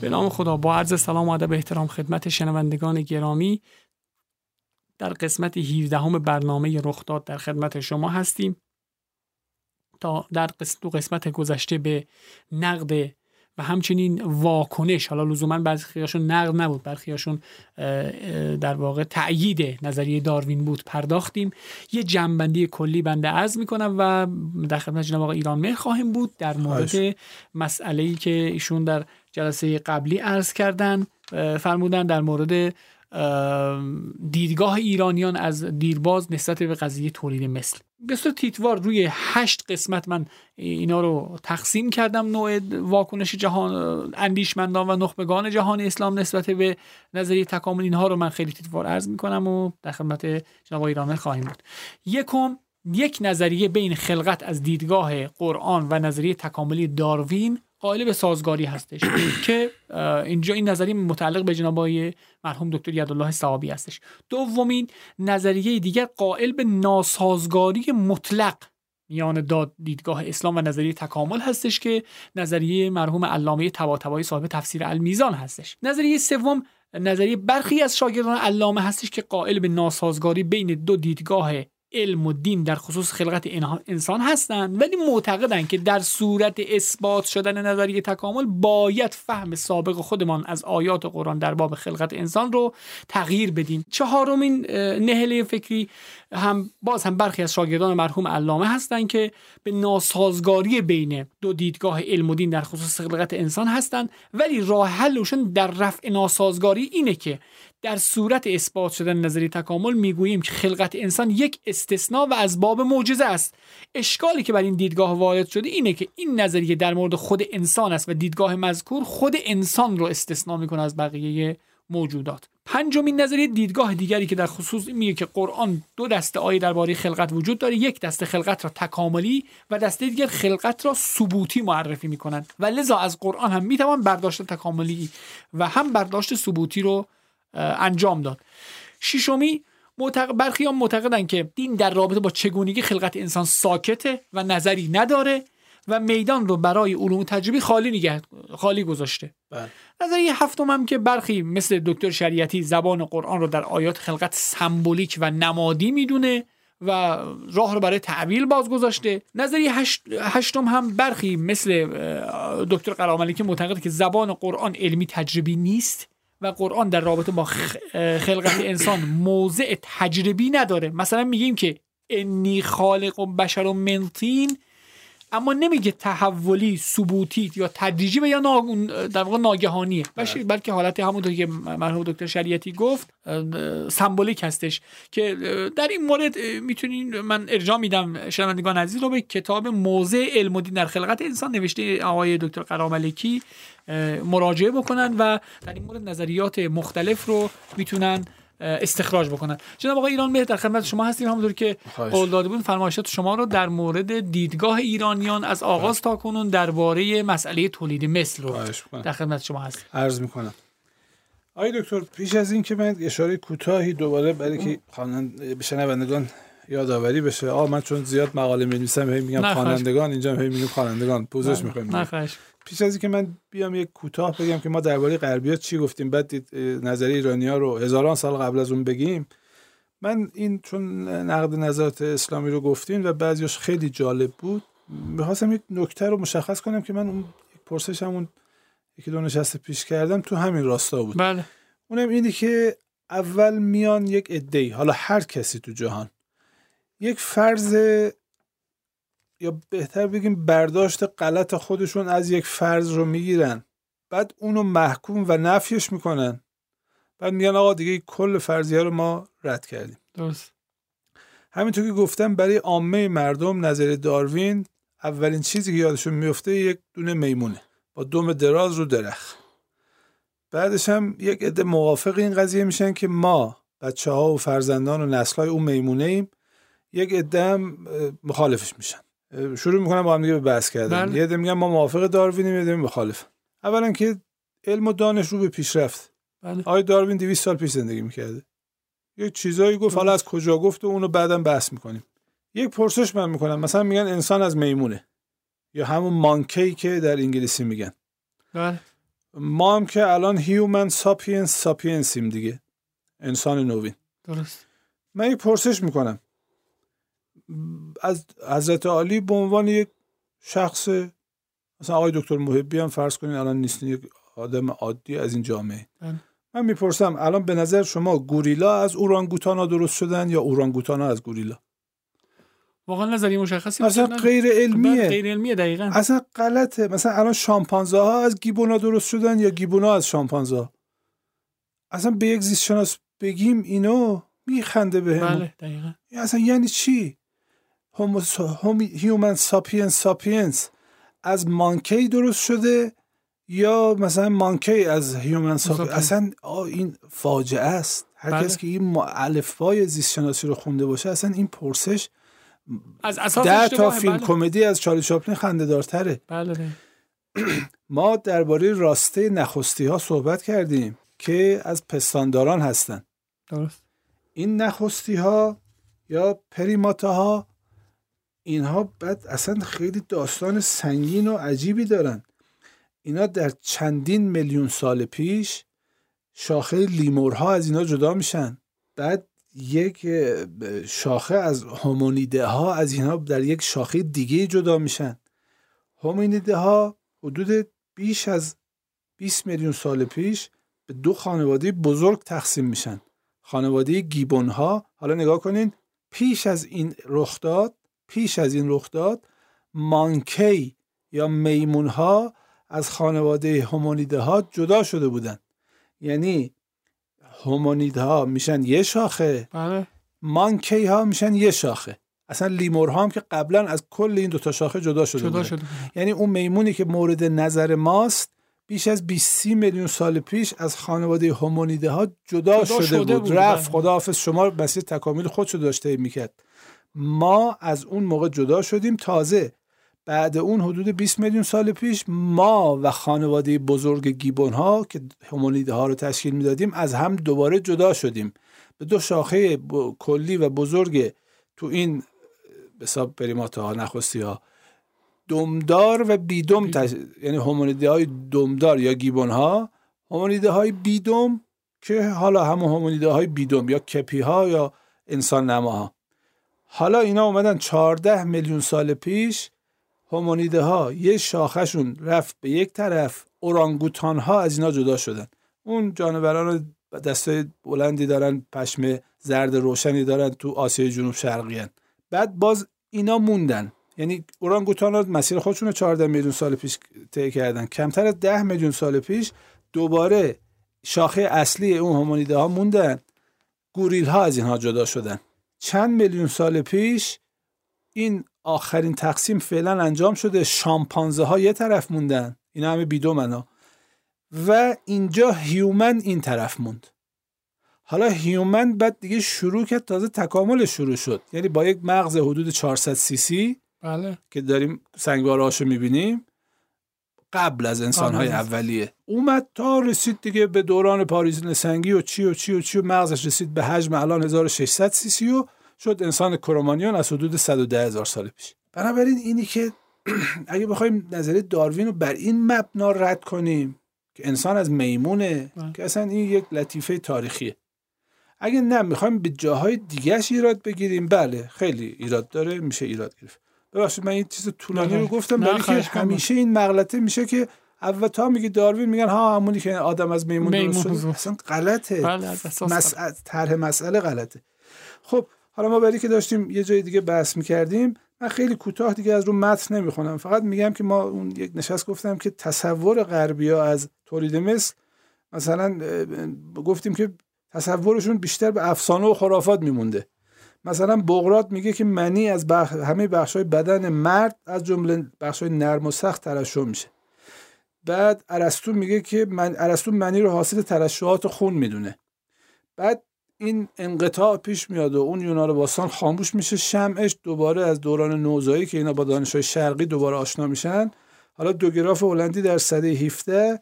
به نام خدا. با عرض سلام و ادب احترام خدمت شنوندگان گرامی در قسمت 17 همه برنامه رخداد در خدمت شما هستیم. تا در قسمت دو قسمت گذشته به نقد و همچنین واکنش حالا لزوما برخیاشون نقد نبود برخیاشون در واقع تأیید نظریه داروین بود پرداختیم. یه جنبندی کلی بنده عرض می‌کنم و در خدمت جناب آقای ایران مهر خواهیم بود در مورد مسئله ای که ایشون در جلسه قبلی عرض کردن فرمودن در مورد دیدگاه ایرانیان از دیرباز نسبت به قضیه تولید مثل. بسیار تیتوار روی هشت قسمت من اینا رو تقسیم کردم نوع واکنش جهان اندیشمندان و نخبگان جهان اسلام نسبت به نظریه تکامل. اینها رو من خیلی تیتوار عرض می‌کنم و در خدمت جناب ایران خواهیم بود. یکم یک نظریه بین خلقت از دیدگاه قرآن و نظریه تکاملی داروین قائل به سازگاری هستش که اینجا این نظریه متعلق به جناب مرحوم دکتر یدالله صحابی هستش. دومین نظریه دیگر قائل به ناسازگاری مطلق میان داد دیدگاه اسلام و نظریه تکامل هستش که نظریه مرحوم علامه طباطبایی صاحب تفسیر المیزان هستش. نظریه سوم نظریه برخی از شاگردان علامه هستش که قائل به ناسازگاری بین دو دیدگاه علم و دین در خصوص خلقت انسان هستند ولی معتقدند که در صورت اثبات شدن نظریه تکامل باید فهم سابق خودمان از آیات قرآن در باب خلقت انسان رو تغییر بدیم. چهارمین نهله فکری هم باز هم برخی از شاگردان مرحوم علامه هستند که به ناسازگاری بین دو دیدگاه علم و دین در خصوص خلقت انسان هستند ولی راه حلشون در رفع ناسازگاری اینه که در صورت اثبات شدن نظری تکامل می‌گوییم که خلقت انسان یک استثناء و از باب معجزه است. اشکالی که بر این دیدگاه وارد شده اینه که این نظریه در مورد خود انسان است و دیدگاه مذکور خود انسان رو استثناء می‌کنه از بقیه موجودات. پنجمین نظریه دیدگاه دیگری که در خصوص میگه که قرآن دو دسته آیه درباره خلقت وجود داره یک دسته خلقت را تکاملی و دسته دیگر خلقت را ثبوتی معرفی می‌کنند. و لذا از قرآن هم می‌توان برداشت تکاملی و هم برداشت ثبوتی رو انجام داد. ششمی معتق... برخی هم معتقدن که دین در رابطه با چگونگی خلقت انسان ساکته و نظری نداره و میدان رو برای علوم تجربی خالی نگه خالی گذاشته. بله. نظریه هفتم هم که برخی مثل دکتر شریعتی زبان قرآن رو در آیات خلقت سمبولیک و نمادی می‌دونه و راه رو برای تعبیل باز گذاشته نظریه هشت، هشتم هم برخی مثل دکتر قراملی که معتقد که زبان قرآن علمی تجربی نیست. و قرآن در رابطه با خلقت انسان موضع تجربی نداره. مثلا میگیم که انی خالق و بشر و منتین اما نمیگه تحولی ثبوتی یا تدریجی و یا در واقع ناگهانیه بله. بلکه حالت همونطور که مرحوم دکتر شریعتی گفت سمبولیک هستش که در این مورد می‌تونین من ارجاع میدم شنوندگان عزیز رو به کتاب موضع علم و دین در خلقت انسان نوشته آقای دکتر قراملکی مراجعه بکنن و در این مورد نظریات مختلف رو می‌تونن استخراج بکنن جناب آقای ایران مهر در خدمت شما هستیم. همونطور که قول داده بودیم فرمایشات شما رو در مورد دیدگاه ایرانیان از آغاز تا کنون درباره مسئله تولید مثل رو در خدمت شما هستیم. عرض می‌کنم. آقای دکتر پیش از این که من اشاره کوتاهی دوباره برای که خوانند شنوندگان یادآوری بشه. آ من چون زیاد مقاله می‌نویسم هی میگم خوانندگان اینجا هی میگم خوانندگان. پوزش می‌خوایم. پیش از اینکه من بیام یک کوتاه بگم که ما درباره غربیات چی گفتیم بعد نظریه ایرانی ها رو هزاران سال قبل از اون بگیم. من این چون نقد نظرات اسلامی رو گفتیم و بعضیش خیلی جالب بود می‌خواستم یک نکته رو مشخص کنم که من اون یک پرسش همون یکی دو نشسته پیش کردم تو همین راستا بود. بله. اونم اینی که اول میان یک ادعی حالا هر کسی تو جهان یک فرض یا بهتر بگیم برداشت غلط خودشون از یک فرض رو می‌گیرن. بعد اونو محکوم و نفیش می‌کنن. بعد میگن آقا دیگه کل فرضیه رو ما رد کردیم. درست. همینطور که گفتم برای عامه مردم نظر داروین اولین چیزی که یادشون میفته یک دونه میمونه با دم دراز رو درخت. بعدش هم یک عده موافق این قضیه میشن که ما بچه ها و فرزندان و نسل های اون میمونه ایم یک عده هم مخالفش میشن. شروع می‌کنم با هم دیگه به بحث کردن. بله. یه عده میگن ما موافق داروینیم یه عده مخالف. اولا که علم و دانش رو به پیشرفت. بله. آقای داروین 200 سال پیش زندگی می‌کرده. یه چیزایی گفت حالا از کجا گفت و اونو بعدم بحث می‌کنیم. یک پرسش من می‌کنم. مثلا میگن انسان از میمونه. یا همون monkey که در انگلیسی میگن. بله. ما هم که الان human sapiens sapiens یم دیگه. انسان نوین. درست. من یک پرسش می‌کنم. از حضرت عالی به عنوان یک شخص مثلا آقای دکتر محبی هم فرض کنین الان نیستین یک آدم عادی از این جامعه. بله. من می‌پرسم الان به نظر شما گوریلا از اورانگوتانا درست شدن یا اورانگوتانا از گوریلا؟ واقعا نظری مشخصی اصلا غیر علمیه. غیر علمیه دقیقا. اصلا غلطه. مثلا الان شامپانزه ها از گیبونا درست شدن یا گیبونا از شامپانزه اصلا به یک زیست شناس بگیم اینو میخنده به هم بله دقیقا. اصلا یعنی چی؟ human sapiens sapiens از monkey درست شده یا مثلا monkey از human sapiens اصلا این فاجعه است. هر بله. کس که این الفبای زیست شناسی رو خونده باشه اصلا این پرسش از اساس ده تا فیلم بله. کمدی از چارلی چاپلین خنده دارتره بله. ما درباره راسته نخستی ها صحبت کردیم که از پستانداران هستن. درست. این نخستی ها یا پریماتا ها اینها بعد اصلا خیلی داستان سنگین و عجیبی دارن. اینا در چندین میلیون سال پیش شاخه لیمورها از اینا جدا میشن. بعد یک شاخه از هومونیده ها از اینها در یک شاخه دیگه جدا میشن. هومونیده ها حدود بیش از 20 میلیون سال پیش به دو خانواده بزرگ تقسیم میشن. خانواده گیبون ها حالا نگاه کنین پیش از این رخ داد پیش از این رخ داد مانکی یا میمون ها از خانواده هومونیده ها جدا شده بودن یعنی ها میشن یه شاخه بله. مانکی ها میشن یه شاخه. اصلا لیمور ها هم که قبلا از کل این دوتا شاخه جدا شده, جدا شده یعنی اون میمونی که مورد نظر ماست بیش از 20 میلیون سال پیش از خانواده هومونیده ها جدا, شده, شده, بود, رفت. بله. خداحافظ شما مسیر تکامل خودشو داشته می‌کرد. ما از اون موقع جدا شدیم. تازه بعد اون حدود 20 میلیون سال پیش ما و خانواده بزرگ گیبون ها که هومونیده ها رو تشکیل می‌دادیم از هم دوباره جدا شدیم. به دو شاخه کلی و بزرگ تو این حساب پریماتا ها نخستی ها. دمدار و بیدم تش... یعنی هومونیده های دمدار یا گیبون ها هومونیده های بیدم که حالا همون هومونیده های بیدم یا کپی ها یا انسان نما ها حالا اینا اومدن 14 میلیون سال پیش هومونیده ها یه شاخشون رفت به یک طرف اورانگوتان ها از اینا جدا شدن. اون جانوران دستای بلندی دارن پشم زرد روشنی دارن تو آسیای جنوب شرقی هن. بعد باز اینا موندن. یعنی اورانگوتان ها مسیر خودشون رو 14 میلیون سال پیش طی کردن. کمتر از 10 میلیون سال پیش دوباره شاخه اصلی اون هومونیده ها موندن. گوریل ها از اینها جدا شدن. چند میلیون سال پیش این آخرین تقسیم فعلا انجام شده. شامپانزه ها یه طرف موندن. اینا همه بیدومنا و اینجا human این طرف موند. حالا human بعد دیگه شروع کرد تازه تکامل شروع شد. یعنی با یک مغز حدود 400 سی سی بله. که داریم سنگوارهاشو می‌بینیم قبل از انسانهای اولیه. اومد تا رسید دیگه به دوران پارینه سنگی و چی و چی و چی و مغزش رسید به حجم الان 1600 سی سی و شد انسان کرومانیون از حدود 110 هزار سال پیش. بنابراین اینی که اگه بخوایم نظریه داروین رو بر این مبنا رد کنیم که انسان از میمونه بله. که اصلا این یک لطیفه تاریخیه. اگه نه می‌خوایم به جاهای دیگهش ایراد بگیریم. بله خیلی ایراد داره میشه ایراد گرفت. ببخشید من این چیز طولانی رو گفتم برای که همیشه این مغلطه میشه که اول تا میگه داروین میگن ها همونی که آدم از میمون, درست اصلا غلطه. بله طرح مسئله غلطه. خب حالا ما برای که داشتیم یه جای دیگه بحث می‌کردیم من خیلی کوتاه دیگه از رو متن نمی‌خونم. فقط میگم که ما اون یک نشست گفتم که تصور غربی ها از تولید مثل مثلا گفتیم که تصورشون بیشتر به افسانه و خرافات میمونده. مثلا بغرات میگه که منی از همه بخش های بدن مرد از جمله بخش های نرم و سخت ترشح میشه. بعد ارسطو میگه که من ارسطو منی رو حاصل ترشحات خون می‌دونه. بعد این انقطاع پیش میاد و اون یونان باستان خاموش میشه. شمعش دوباره از دوران نوزایی که اینا با دانشهای شرقی دوباره آشنا میشن. حالا دوگراف هلندی در سده 17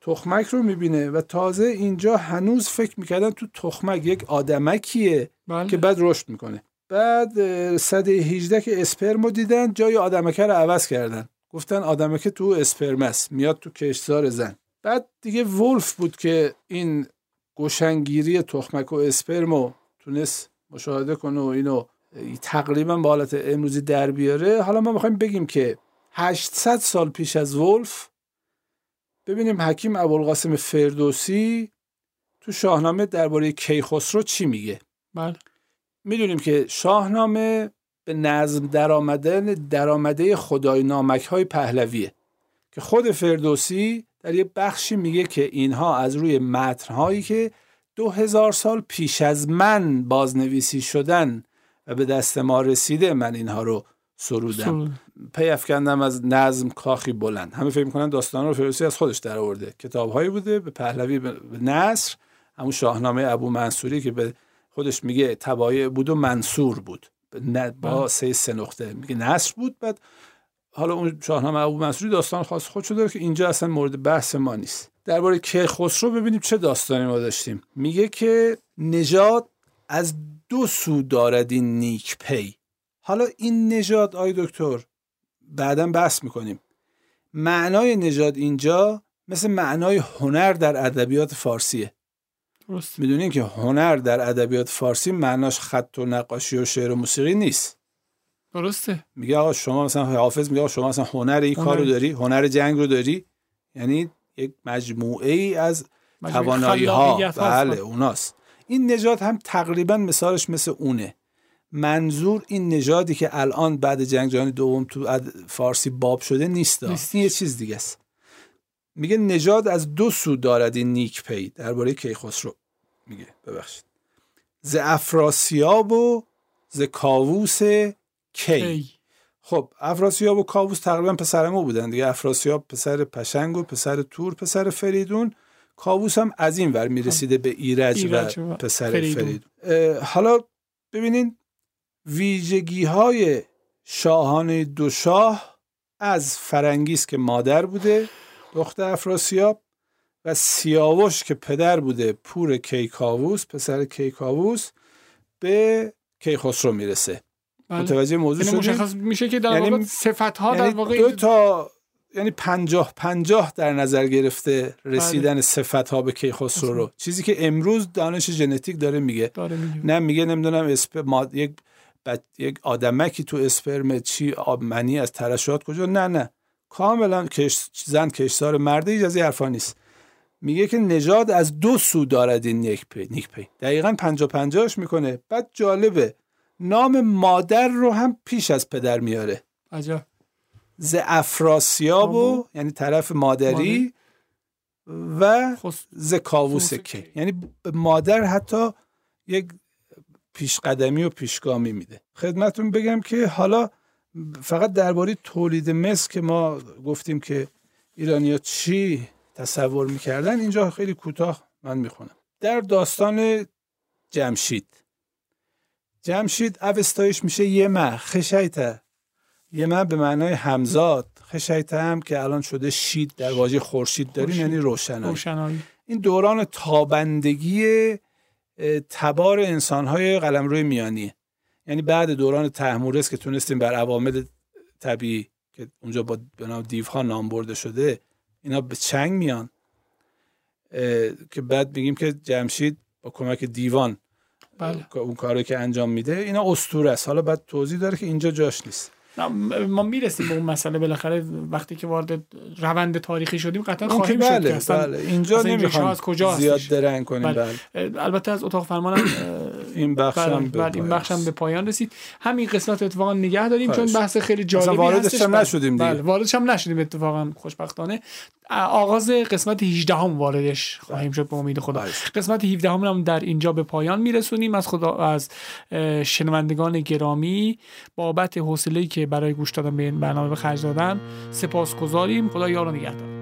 تخمک رو می‌بینه و تازه اینجا هنوز فکر می‌کردن تو تخمک یک آدمکیه. بله. که بعد رشد می‌کنه. بعد سده 18 که اسپرمو دیدن جای آدمکه رو عوض کردن. گفتن آدمکه تو اسپرم است میاد تو کشتزار زن. بعد دیگه ولف بود که این گوشنگیری تخمک و اسپرمو تونست مشاهده کنه و اینو تقریبا به حالت امروزی در بیاره. حالا ما می‌خوایم بگیم که 800 سال پیش از ولف ببینیم حکیم ابوالقاسم فردوسی تو شاهنامه درباره کیخسرو چی میگه. بله. می‌دونیم که شاهنامه به نظم درآمدن درآمده خدای نامک های پهلویه که خود فردوسی در یه بخشی میگه که اینها از روی متنهایی که دو هزار سال پیش از من بازنویسی شدن و به دست ما رسیده من اینها رو سرودم. پی افکندم از نظم کاخی بلند. همه فکر می‌کنن داستان رو فردوسی از خودش در آورده کتابهایی بوده به پهلوی به نصر همون شاهنامه ابو منصوری که به خودش میگه تبایع بود و منصور بود. با بله. سه سه نقطه. میگه نصر بود بعد حالا اون شاهنامه ابو منصوری داستان خاص خودشو داره که اینجا اصلا مورد بحث ما نیست. درباره خسرو ببینیم چه داستانی ما داشتیم. میگه که نژاد از دو سو دارد این نیک پی. حالا این نژاد آی دکتر بعدا بحث می‌کنیم. معنای نژاد اینجا مثل معنای هنر در ادبیات فارسیه. می‌دونین که هنر در ادبیات فارسی معناش خط و نقاشی و شعر و موسیقی نیست. درسته. میگه آقا شما مثلا حافظ میگه آقا شما مثلا هنر این کار رو داری هنر جنگ رو داری؟ یعنی یک مجموعه ای از توانایی ها بله اوناست. این نژاد هم تقریبا مثالش مثل اونه. منظور این نژادی که الان بعد جنگ جهانی دوم تو فارسی باب شده نیست. این یه چیز دیگه است. میگه نژاد از دو سو دارد این نیک پی درباره کیخسرو. میگه. ببخشید. ز افراسیاب و ز کاووس کی. خب افراسیاب و کاووس تقریبا پسر عمو بودن دیگه. افراسیاب پسر پشنگ و پسر تور پسر فریدون. کاووس هم از این ور می‌رسیده به ایرج, و پسر فریدون, حالا ببینین ویژگی های شاهانه دو شاه از فرنگیس که مادر بوده دختر افراسیاب و سیاوش که پدر بوده پور کیکاووس پسر کیکاووس به کیخسرو می‌رسه. بله. متوجه موضوع یعنی مشخص میشه که در یعنی واقع صفت ها یعنی در واقع دو تا یعنی پنجاه پنجاه در نظر گرفته رسیدن بله. صفت ها به کیخسرو رو. چیزی که امروز دانش ژنتیک داره میگه. داره میگه. نه میگه نمی‌دونم اسپ ما... یک بد... یک آدمکی تو اسپرم چی آب منی از ترشحات کجا؟ نه نه. کاملا کش... زن کشتار مرده هیچ از این حرفا نیست. میگه که نژاد از دو سو دارد این نیک پی, نیک پی. دقیقا پنجا پنجاش می‌کنه. بعد جالبه نام مادر رو هم پیش از پدر میاره. عجب. ز افراسیاب و یعنی طرف مادری و ز کاووس کی. یعنی مادر حتی یک پیشقدمی و پیشگامی میده. خدمتون بگم که حالا فقط درباره تولید مس که ما گفتیم که ایرانیا چی تصور می‌کردن اینجا خیلی کوتاه من می‌خونم. در داستان جمشید. جمشید اوستایش میشه یه مه خشایته. یه مه به معنای همزاد خشایته هم که الان شده شید در واژه خورشید داریم یعنی روشنایی. این دوران تابندگی تبار انسانهای قلمرو میانی. یعنی بعد دوران تحمورس که تونستیم بر عوامل طبیعی که اونجا با بنا دیوها نام برده شده اینا به چنگ میان که بعد بگیم که جمشید با کمک دیوان بله. اون کاری که انجام میده اینا استوره است حالا بعد توضیح داره که اینجا جاش نیست ما می‌رسیم به اون مسئله بالاخره وقتی که وارد روند تاریخی شدیم قطعا خواهیم بله، شد بله. اینجا نمی‌خوام از کجا زیاد درنگ کنیم بله. بله. البته از اتاق فرمانم این بخشم بله. این بخشم به پایان رسید. همین قسمت اتفاقا نگه داریم چون بحث خیلی جالبی واردش هم نشدیم دیگه. بله واردش هم نشدیم اتفاقا خوشبختانه. آغاز قسمت 18 هم واردش خواهیم شد به امید خدا. قسمت 17 هم در اینجا به پایان میرسونیم. از خدا از شنوندگان گرامی بابت حوصله‌ای که برای گوش دادن به این برنامه به خرج دادن سپاسگزاریم. خدا یار و نگهدار.